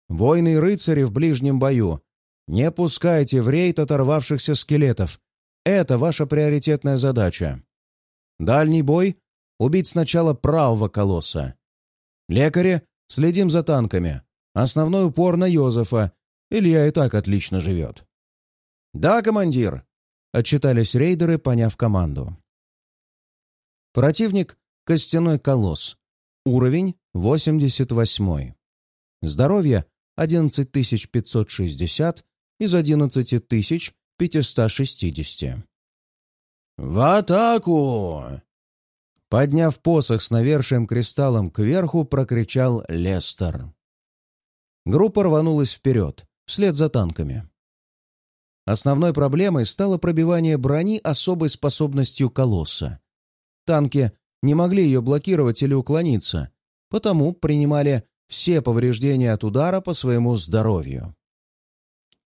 S1: Войны и рыцари в ближнем бою. Не пускайте в рейд оторвавшихся скелетов. Это ваша приоритетная задача. Дальний бой — убить сначала правого колосса. Лекари, следим за танками. Основной упор на Йозефа. Илья и так отлично живет. «Да, командир!» — отчитались рейдеры, поняв команду. Противник — костяной колосс. Уровень — 88. Здоровье — 11560 из 11560 560.
S3: «В атаку!»
S1: Подняв посох с навершием кристаллом кверху, прокричал Лестер. Группа рванулась вперед, вслед за танками. Основной проблемой стало пробивание брони особой способностью колосса. Танки не могли ее блокировать или уклониться, потому принимали все повреждения от удара по своему здоровью.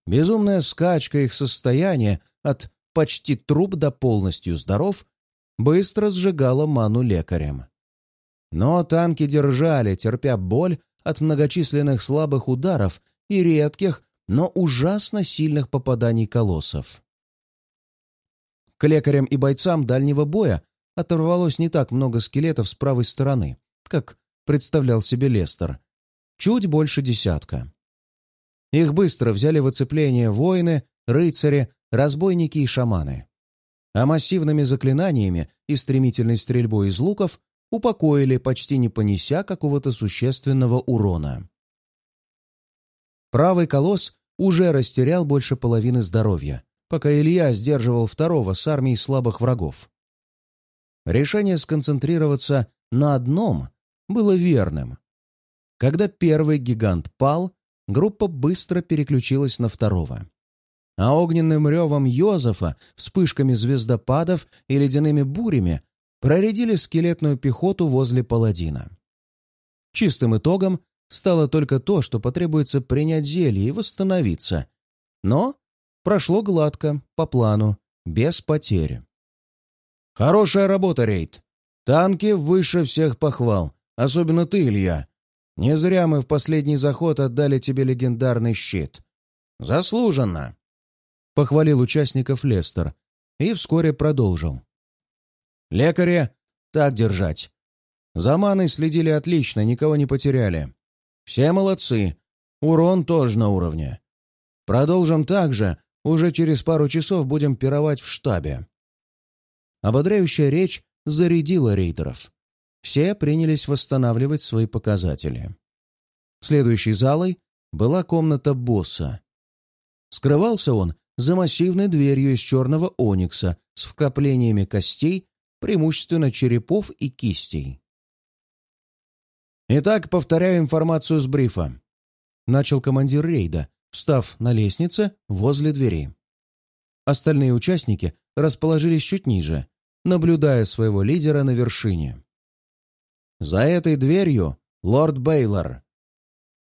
S1: Безумная скачка их состояния от почти труп до полностью здоров быстро сжигала ману лекарям. Но танки держали, терпя боль от многочисленных слабых ударов и редких, но ужасно сильных попаданий колоссов. К лекарям и бойцам дальнего боя оторвалось не так много скелетов с правой стороны, как представлял себе Лестер. Чуть больше десятка. Их быстро взяли в оцепление воины, рыцари, разбойники и шаманы. А массивными заклинаниями и стремительной стрельбой из луков упокоили, почти не понеся какого-то существенного урона. Правый колосс уже растерял больше половины здоровья, пока Илья сдерживал второго с армией слабых врагов. Решение сконцентрироваться на одном было верным. Когда первый гигант пал, группа быстро переключилась на второго. А огненным ревом Йозефа, вспышками звездопадов и ледяными бурями проредили скелетную пехоту возле паладина. Чистым итогом стало только то, что потребуется принять зелье и восстановиться. Но прошло гладко, по плану, без потерь. «Хорошая работа, Рейд. Танки выше всех похвал, особенно ты, Илья. Не зря мы в последний заход отдали тебе легендарный щит. Заслуженно!» Похвалил участников Лестер и вскоре продолжил. «Лекари, так держать. За маной следили отлично, никого не потеряли. Все молодцы. Урон тоже на уровне. Продолжим так же, уже через пару часов будем пировать в штабе». Ободряющая речь зарядила рейдеров все принялись восстанавливать свои показатели. Следующей залой была комната босса. Скрывался он за массивной дверью из черного оникса с вкраплениями костей, преимущественно черепов и кистей. «Итак, повторяю информацию с брифа», — начал командир рейда, встав на лестнице возле двери. Остальные участники расположились чуть ниже, наблюдая своего лидера на вершине. За этой дверью лорд Бейлор.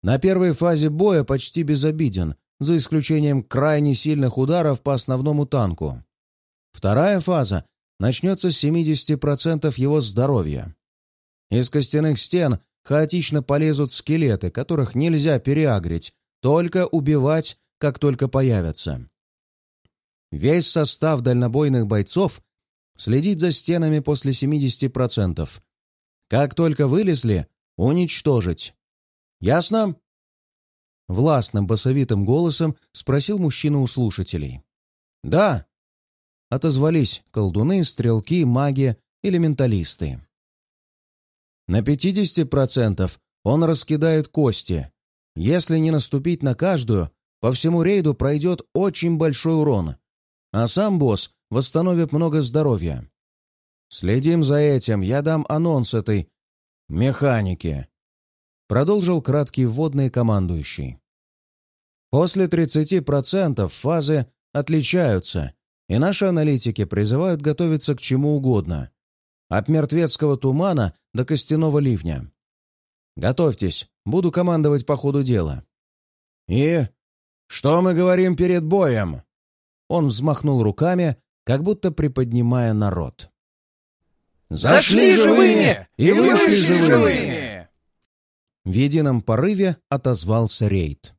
S1: На первой фазе боя почти безобиден, за исключением крайне сильных ударов по основному танку. Вторая фаза начнется с 70% его здоровья. Из костяных стен хаотично полезут скелеты, которых нельзя переагрить, только убивать, как только появятся. Весь состав дальнобойных бойцов следит за стенами после 70%, как только вылезли, уничтожить. Ясно?» Властным басовитым голосом спросил мужчина у слушателей. «Да!» — отозвались колдуны, стрелки, маги, элементалисты. «На 50% он раскидает кости. Если не наступить на каждую, по всему рейду пройдет очень большой урон, а сам босс восстановит много здоровья. «Следим за этим, я дам анонс этой механики», — продолжил краткий вводный командующий. «После 30% фазы отличаются, и наши аналитики призывают готовиться к чему угодно, от мертвецкого тумана до костяного ливня. Готовьтесь, буду командовать по ходу дела». «И что мы говорим перед боем?» Он взмахнул руками, как будто приподнимая народ.
S3: Зашли живыми и вышли живыми!»
S1: В едином порыве отозвался рейд.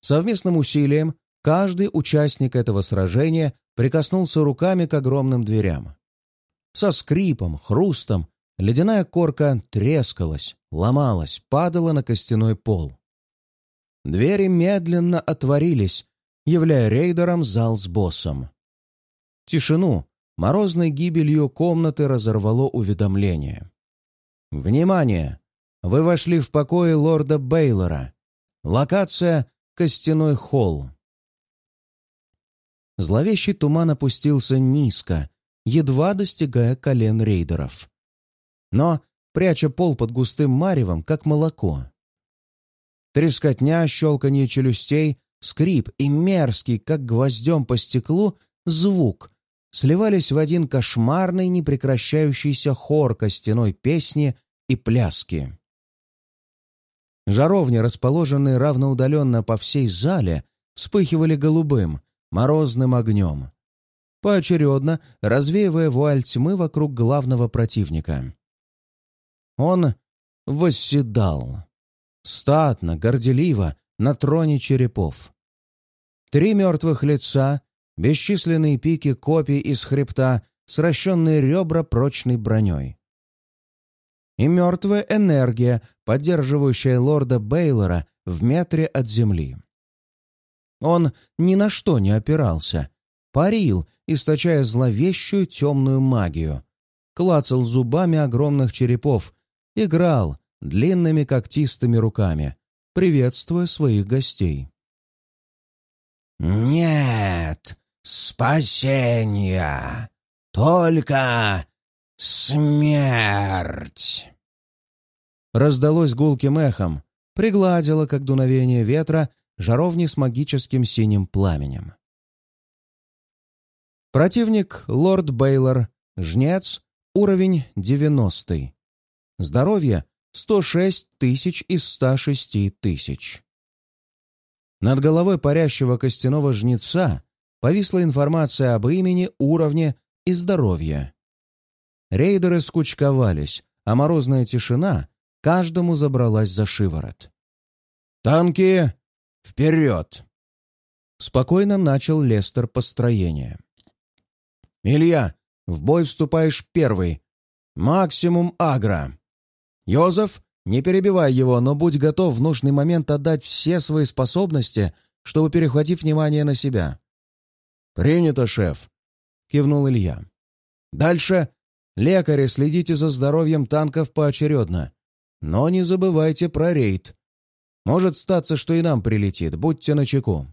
S1: Совместным усилием каждый участник этого сражения прикоснулся руками к огромным дверям. Со скрипом, хрустом ледяная корка трескалась, ломалась, падала на костяной пол. Двери медленно отворились, являя рейдерам зал с боссом. Тишину морозной гибелью комнаты разорвало уведомление. «Внимание! Вы вошли в покои лорда Бейлора. Локация — Костяной холл. зловещий туман опустился низко, едва достигая колен рейдеров. Но, пряча пол под густым маревом, как молоко. Трескотня, щелканье челюстей, скрип и мерзкий, как гвоздем по стеклу, звук сливались в один кошмарный, непрекращающийся хор костяной песни и пляски. Жаровни, расположенные равноудаленно по всей зале, вспыхивали голубым, морозным огнем, поочередно развеивая вуаль тьмы вокруг главного противника. Он восседал, статно, горделиво, на троне черепов. Три мертвых лица, бесчисленные пики копий из хребта, сращенные ребра прочной броней. И мертвая энергия, поддерживающая лорда Бейлора в метре от земли. Он ни на что не опирался, парил, источая зловещую темную магию, клацал зубами огромных черепов, играл длинными когтистыми руками, приветствуя своих гостей.
S3: «Нет спасения, только смерть!»
S1: Раздалось гулким эхом, пригладило, как дуновение ветра, жаровни с магическим синим пламенем. Противник — лорд Бейлор, жнец, уровень 90. Здоровье — 106 тысяч из 106 тысяч. Над головой парящего костяного жнеца повисла информация об имени, уровне и здоровье. Рейдеры скучковались, а морозная тишина каждому забралась за шиворот. «Танки «Вперед!» Спокойно начал Лестер построение. «Илья, в бой вступаешь первый. Максимум агро. Йозеф, не перебивай его, но будь готов в нужный момент отдать все свои способности, чтобы перехватить внимание на себя». «Принято, шеф», — кивнул Илья. «Дальше. Лекари, следите за здоровьем танков поочередно. Но не забывайте про рейд. Может статься, что и нам прилетит. Будьте начеку.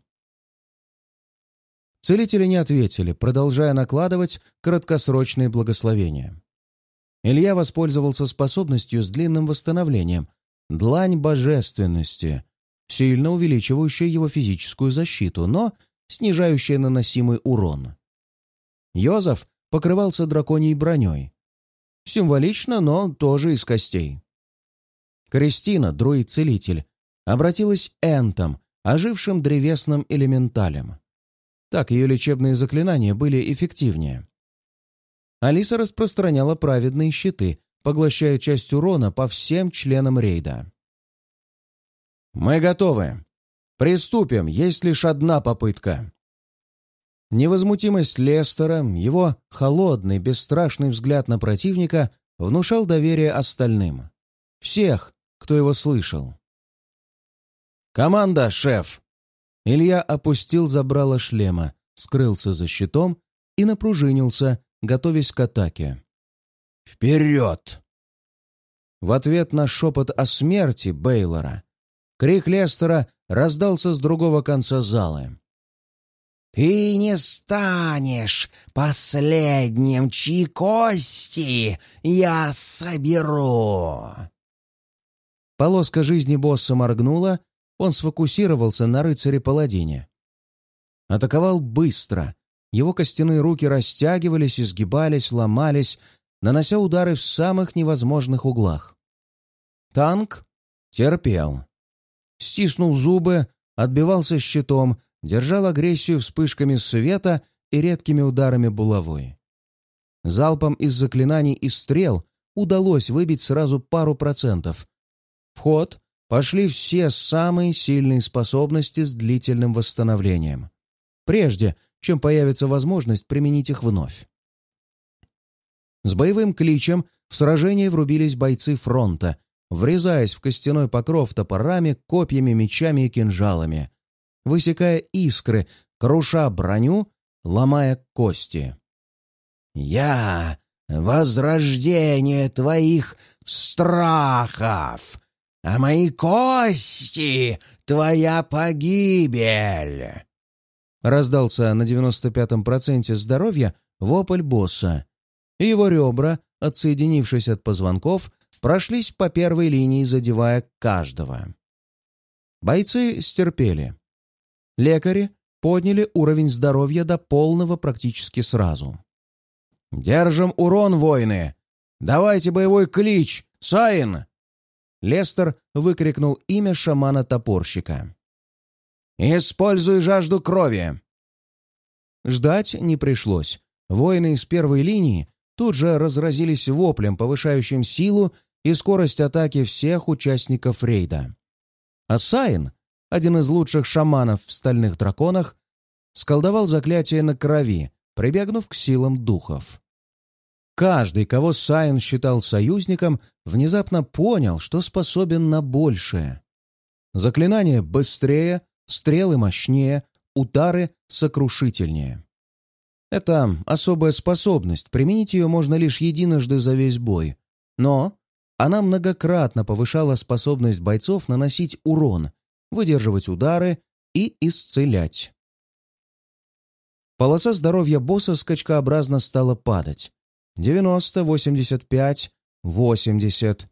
S1: Целители не ответили, продолжая накладывать краткосрочные благословения. Илья воспользовался способностью с длинным восстановлением — длань божественности, сильно увеличивающая его физическую защиту, но снижающая наносимый урон. Йозеф покрывался драконьей броней. Символично, но тоже из костей. Кристина, друид-целитель, обратилась Энтом, ожившим древесным элементалем. Так ее лечебные заклинания были эффективнее. Алиса распространяла праведные щиты, поглощая часть урона по всем членам рейда. «Мы готовы. Приступим, есть лишь одна попытка». Невозмутимость Лестера, его холодный, бесстрашный взгляд на противника внушал доверие остальным. Всех, кто его слышал. «Команда, шеф!» Илья опустил забрало шлема, скрылся за щитом и напружинился, готовясь к атаке. «Вперед!» В ответ на шепот о смерти Бейлора крик Лестера раздался с другого конца зала.
S3: «Ты не станешь последним, чьи кости я соберу!»
S1: Полоска жизни босса моргнула, он сфокусировался на рыцаре-паладине. Атаковал быстро. Его костяные руки растягивались, изгибались, ломались, нанося удары в самых невозможных углах. Танк терпел. Стиснул зубы, отбивался щитом, держал агрессию вспышками света и редкими ударами булавой. Залпом из заклинаний и стрел удалось выбить сразу пару процентов. В ход пошли все самые сильные способности с длительным восстановлением, прежде чем появится возможность применить их вновь. С боевым кличем в сражение врубились бойцы фронта, врезаясь в костяной покров топорами, копьями, мечами и кинжалами, высекая искры, круша броню, ломая кости.
S3: «Я — возрождение твоих страхов!» а мои кости — твоя погибель!»
S1: Раздался на 95-м проценте здоровья вопль босса, его ребра, отсоединившись от позвонков, прошлись по первой линии, задевая каждого. Бойцы стерпели. Лекари подняли уровень здоровья до полного практически сразу. «Держим урон, воины! Давайте боевой клич! Саин!» Лестер выкрикнул имя шамана-топорщика. «Используй жажду крови!» Ждать не пришлось. Воины из первой линии тут же разразились воплем, повышающим силу и скорость атаки всех участников рейда. А Саин, один из лучших шаманов в стальных драконах, сколдовал заклятие на крови, прибегнув к силам духов. Каждый, кого Сайн считал союзником, внезапно понял, что способен на большее. Заклинание быстрее, стрелы мощнее, удары сокрушительнее. Это особая способность, применить ее можно лишь единожды за весь бой. Но она многократно повышала способность бойцов наносить урон, выдерживать удары и исцелять. Полоса здоровья босса скачкообразно стала падать. 90, 85, 80.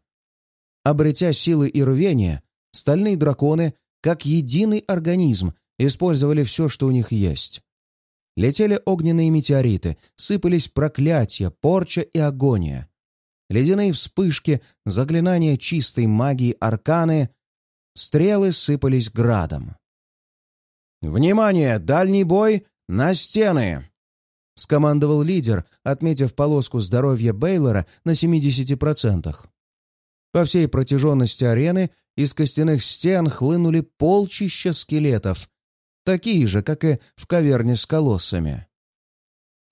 S1: Обретя силы и рвение, стальные драконы, как единый организм, использовали все, что у них есть. Летели огненные метеориты, сыпались проклятия, порча и агония. Ледяные вспышки, заклинания чистой магии арканы, стрелы сыпались градом. «Внимание! Дальний бой! На стены!» — скомандовал лидер, отметив полоску здоровья Бейлора на 70%. По всей протяженности арены из костяных стен хлынули полчища скелетов, такие же, как и в каверне с колоссами.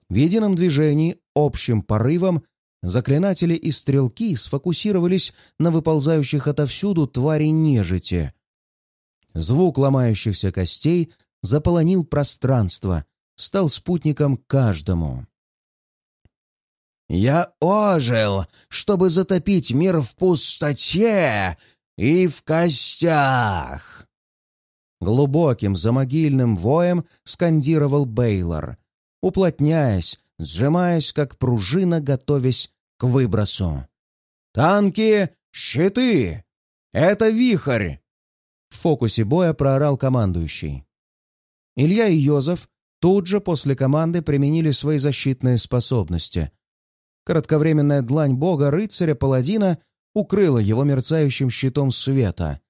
S1: В едином движении, общим порывом, заклинатели и стрелки сфокусировались на выползающих отовсюду твари нежити. Звук ломающихся костей заполонил пространство, стал спутником каждому.
S3: «Я ожил, чтобы затопить мир в пустоте и в костях!»
S1: Глубоким замогильным воем скандировал Бейлор, уплотняясь, сжимаясь, как пружина, готовясь к выбросу. «Танки! Щиты! Это вихрь!» В фокусе боя проорал командующий. Илья и Йозеф тут же после команды применили свои защитные способности. Кратковременная длань бога рыцаря-паладина укрыла его мерцающим щитом света.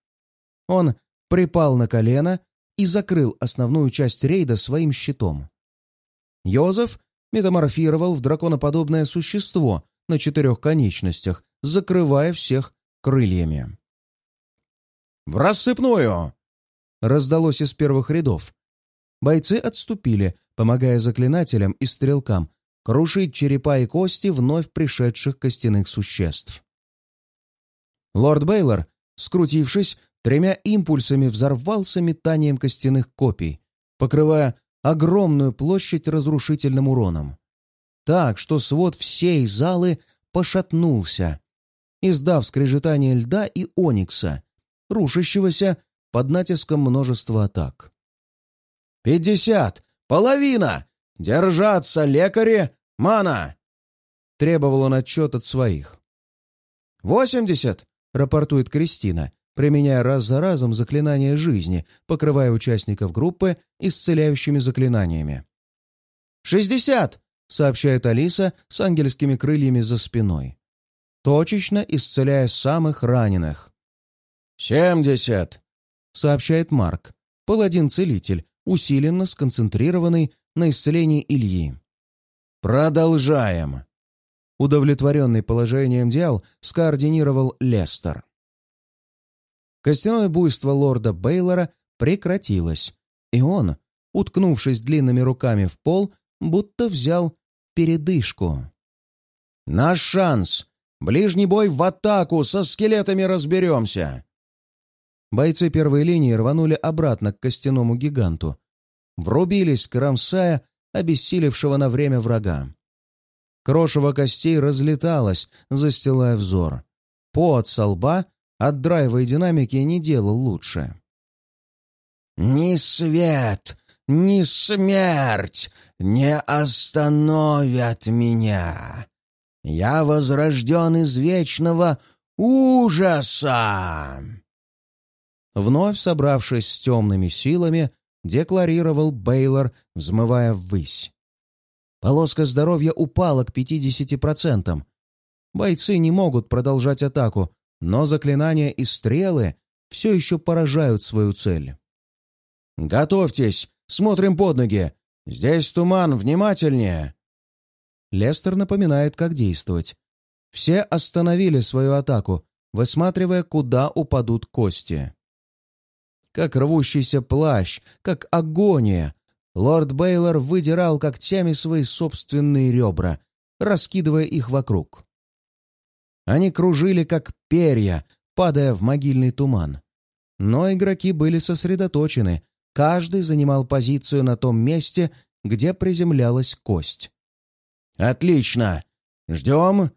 S1: Он припал на колено и закрыл основную часть рейда своим щитом. Йозеф метаморфировал в драконоподобное существо на четырех конечностях, закрывая всех крыльями. «В рассыпную!» — раздалось из первых рядов, бойцы отступили, помогая заклинателям и стрелкам крушить черепа и кости вновь пришедших костяных существ. Лорд Бейлор, скрутившись, тремя импульсами взорвался метанием костяных копий, покрывая огромную площадь разрушительным уроном. Так, что свод всей залы пошатнулся, издав скрежетание льда и оникса, рушащегося под натиском множества атак. «Пятьдесят! Половина! Держаться, лекари! Мана!» Требовал он отчет от своих. «Восемьдесят!» — рапортует Кристина, применяя раз за разом заклинания жизни, покрывая участников группы исцеляющими заклинаниями. «Шестьдесят!» — сообщает Алиса с ангельскими крыльями за спиной, точечно исцеляя самых раненых. «Семьдесят!» — сообщает Марк, паладин-целитель, усиленно сконцентрированный на исцелении Ильи. «Продолжаем!» Удовлетворенный положением дел, скоординировал Лестер. Костяное буйство лорда Бейлора прекратилось, и он, уткнувшись длинными руками в пол, будто взял передышку. «Наш шанс! Ближний бой в атаку! Со скелетами разберемся!» Бойцы первой линии рванули обратно к костяному гиганту. Врубились, кромсая обессилевшего на время врага. Крошево костей разлеталось, застилая взор. Пот со лба от драйва и динамики не делал лучше.
S3: «Ни свет, ни смерть не остановят меня. Я возрожден из вечного ужаса!»
S1: Вновь собравшись с темными силами, декларировал Бейлор, взмывая ввысь. Полоска здоровья упала к 50%. Бойцы не могут продолжать атаку, но заклинания и стрелы все еще поражают свою цель. «Готовьтесь! Смотрим под ноги! Здесь туман, внимательнее!» Лестер напоминает, как действовать. Все остановили свою атаку, высматривая, куда упадут кости. Как рвущийся плащ, как агония, лорд Бейлор выдирал когтями свои собственные ребра, раскидывая их вокруг. Они кружили, как перья, падая в могильный туман. Но игроки были сосредоточены, каждый занимал позицию на том месте, где приземлялась кость. «Отлично! Ждем!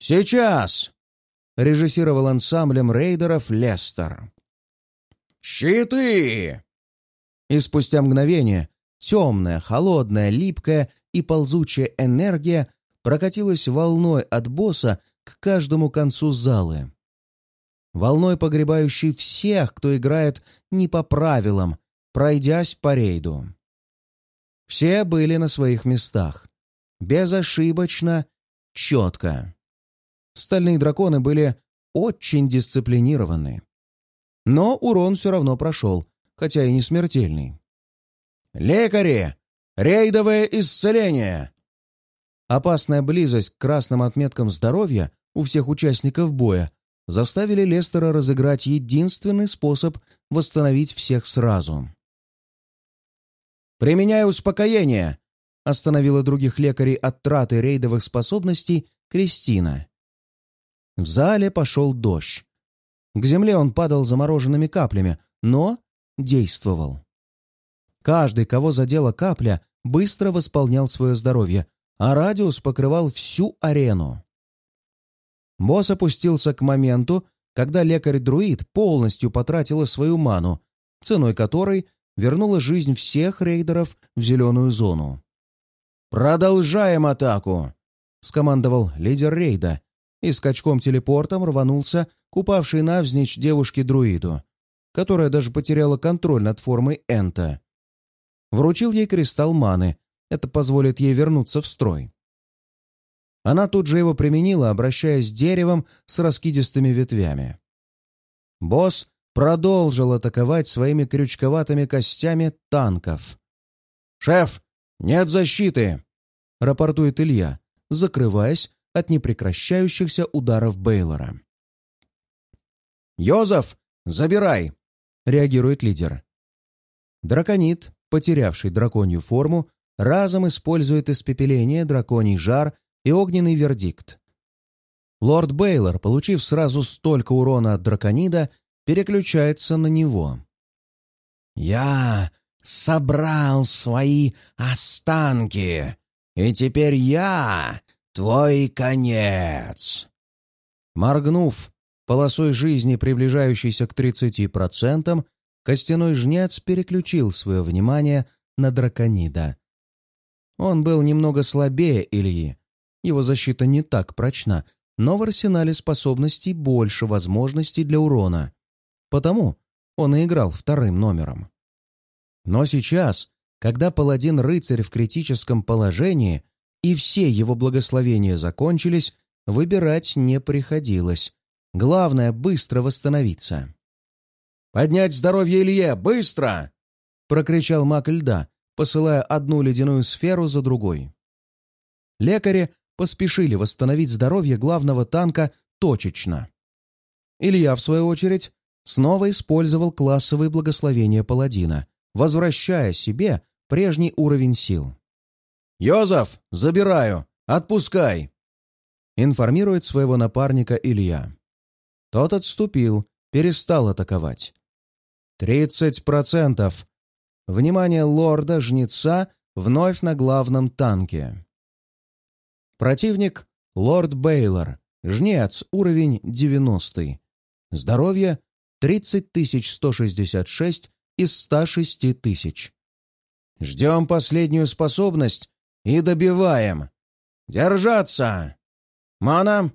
S1: Сейчас!» — режиссировал ансамблем рейдеров Лестер.
S3: «Щиты!»
S1: И спустя мгновение темная, холодная, липкая и ползучая энергия прокатилась волной от босса к каждому концу залы. Волной погребающей всех, кто играет не по правилам, пройдясь по рейду. Все были на своих местах. Безошибочно, четко. Стальные драконы были очень дисциплинированы. Но урон все равно прошел, хотя и не смертельный. «Лекари! Рейдовое исцеление!» Опасная близость к красным отметкам здоровья у всех участников боя заставили Лестера разыграть единственный способ восстановить всех сразу. «Применяй успокоение!» — остановила других лекарей от траты рейдовых способностей Кристина. В зале пошел дождь. К земле он падал замороженными каплями, но действовал. Каждый, кого задела капля, быстро восполнял свое здоровье, а радиус покрывал всю арену. Босс опустился к моменту, когда лекарь-друид полностью потратила свою ману, ценой которой вернула жизнь всех рейдеров в зеленую зону. «Продолжаем атаку!» — скомандовал лидер рейда и скачком-телепортом рванулся к упавшей навзничь девушке-друиду, которая даже потеряла контроль над формой Энта. Вручил ей кристалл маны, это позволит ей вернуться в строй. Она тут же его применила, обращаясь с деревом с раскидистыми ветвями. Босс продолжил атаковать своими крючковатыми костями танков. «Шеф, нет защиты!» — рапортует Илья, закрываясь от непрекращающихся ударов Бейлора. «Йозеф, забирай!» — реагирует лидер. Драконит, потерявший драконью форму, разом использует испепеление, драконий жар и огненный вердикт. Лорд Бейлор, получив сразу столько урона от драконида, переключается на него.
S3: «Я собрал свои останки, и теперь я твой конец!»
S1: Моргнув полосой жизни, приближающейся к 30%, костяной жнец переключил свое внимание на драконида. Он был немного слабее Ильи, его защита не так прочна, но в арсенале способностей больше возможностей для урона. Потому он и играл вторым номером. Но сейчас, когда паладин-рыцарь в критическом положении и все его благословения закончились, выбирать не приходилось. Главное — быстро восстановиться. «Поднять здоровье Илье! Быстро!» — прокричал маг льда, посылая одну ледяную сферу за другой. Лекари поспешили восстановить здоровье главного танка точечно. Илья, в свою очередь, снова использовал классовые благословения паладина, возвращая себе прежний уровень сил. «Йозеф, забираю! Отпускай!» информирует своего напарника Илья. Тот отступил, перестал атаковать. «Тридцать процентов!» Внимание лорда-жнеца вновь на главном танке. Противник — лорд Бейлор, жнец, уровень 90. Здоровье — 30 166 из 106 тысяч. Ждем последнюю способность и добиваем. Держаться! Мана,